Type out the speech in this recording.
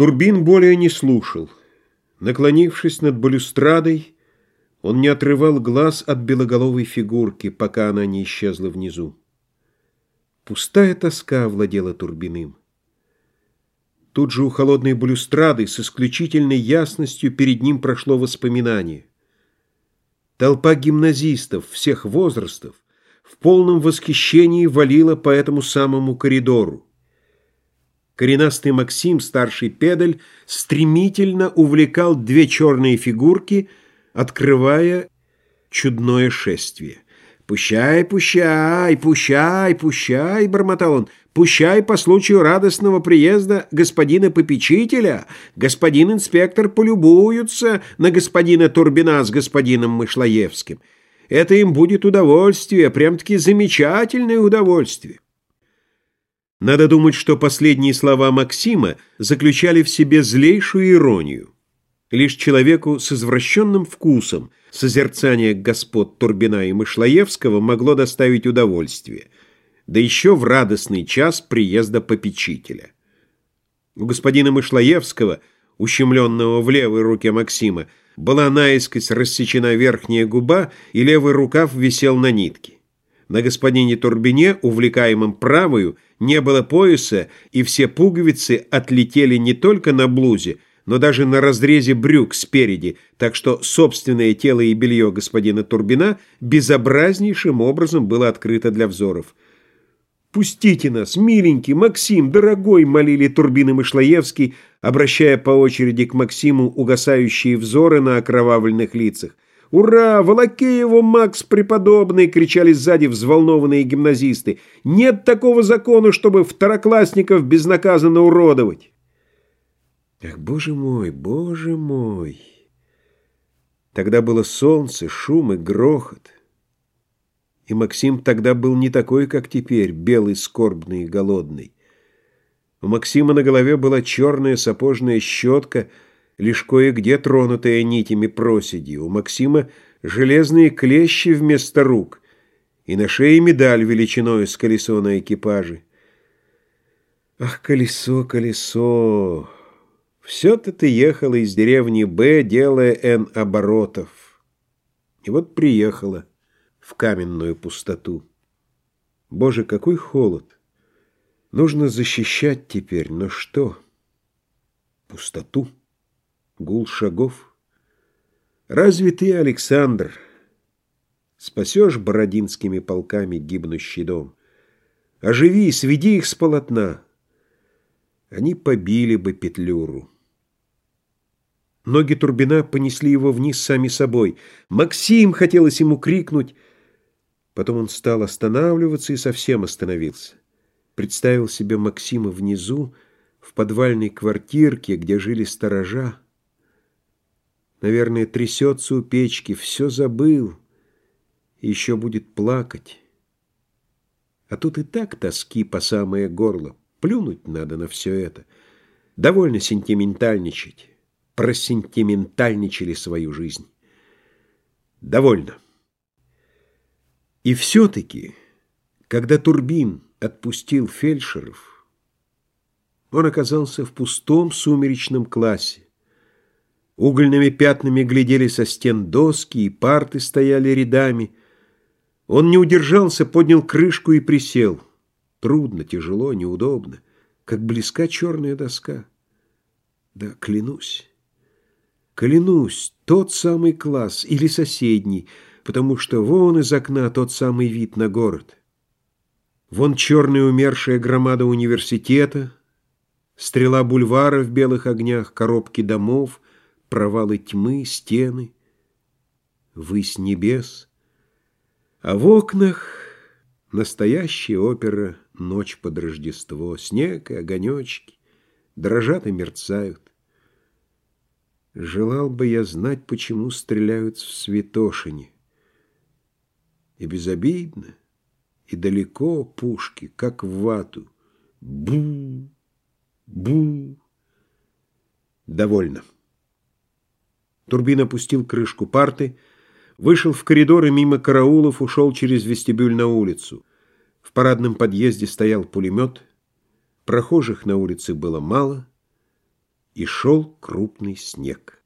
Турбин более не слушал. Наклонившись над балюстрадой, он не отрывал глаз от белоголовой фигурки, пока она не исчезла внизу. Пустая тоска владела Турбиным. Тут же у холодной балюстрады с исключительной ясностью перед ним прошло воспоминание. Толпа гимназистов всех возрастов в полном восхищении валила по этому самому коридору. Коренастый Максим, старший педаль, стремительно увлекал две черные фигурки, открывая чудное шествие. «Пущай, пущай, пущай, пущай!» — бормотал он. «Пущай по случаю радостного приезда господина попечителя. Господин инспектор полюбуются на господина Турбина с господином Мышлоевским. Это им будет удовольствие, прям-таки замечательное удовольствие». Надо думать, что последние слова Максима заключали в себе злейшую иронию. Лишь человеку с извращенным вкусом созерцание господ Турбина и Мышлоевского могло доставить удовольствие, да еще в радостный час приезда попечителя. У господина Мышлоевского, ущемленного в левой руке Максима, была наискось рассечена верхняя губа, и левый рукав висел на нитке. На господине Турбине, увлекаемом правою, не было пояса, и все пуговицы отлетели не только на блузе, но даже на разрезе брюк спереди, так что собственное тело и белье господина Турбина безобразнейшим образом было открыто для взоров. «Пустите нас, миленький, Максим, дорогой!» — молили Турбин и Мышлоевский, обращая по очереди к Максиму угасающие взоры на окровавленных лицах. «Ура! Волоки его, Макс преподобный!» — кричали сзади взволнованные гимназисты. «Нет такого закона, чтобы второклассников безнаказанно уродовать!» Ах, боже мой, боже мой! Тогда было солнце, шум и грохот. И Максим тогда был не такой, как теперь, белый, скорбный и голодный. У Максима на голове была черная сапожная щетка — лишь кое-где тронутая нитями проседи. У Максима железные клещи вместо рук, и на шее медаль величиной с колесо на экипаже. Ах, колесо, колесо! Все-то ты ехала из деревни Б, делая Н оборотов. И вот приехала в каменную пустоту. Боже, какой холод! Нужно защищать теперь, но что? Пустоту гул шагов. Разве ты, Александр, спасешь бородинскими полками гибнущий дом? Оживи, сведи их с полотна. Они побили бы Петлюру. Ноги Турбина понесли его вниз сами собой. «Максим!» — хотелось ему крикнуть. Потом он стал останавливаться и совсем остановился. Представил себе Максима внизу, в подвальной квартирке, где жили сторожа. Наверное, трясется у печки, все забыл. Еще будет плакать. А тут и так тоски по самое горло. Плюнуть надо на все это. Довольно сентиментальничать. Просентиментальничали свою жизнь. Довольно. И все-таки, когда Турбин отпустил фельдшеров, он оказался в пустом сумеречном классе. Угольными пятнами глядели со стен доски, и парты стояли рядами. Он не удержался, поднял крышку и присел. Трудно, тяжело, неудобно, как близка черная доска. Да, клянусь, клянусь, тот самый класс или соседний, потому что вон из окна тот самый вид на город. Вон черная умершая громада университета, стрела бульвара в белых огнях, коробки домов — провалы тьмы, стены, высь небес, а в окнах настоящая опера «Ночь под Рождество», снег и огонечки дрожат и мерцают. Желал бы я знать, почему стреляют в Святошине. И безобидно, и далеко пушки, как в вату. Бу, бу. Довольно. Турбин опустил крышку парты, вышел в коридор и мимо караулов ушел через вестибюль на улицу. В парадном подъезде стоял пулемет, прохожих на улице было мало, и шел крупный снег.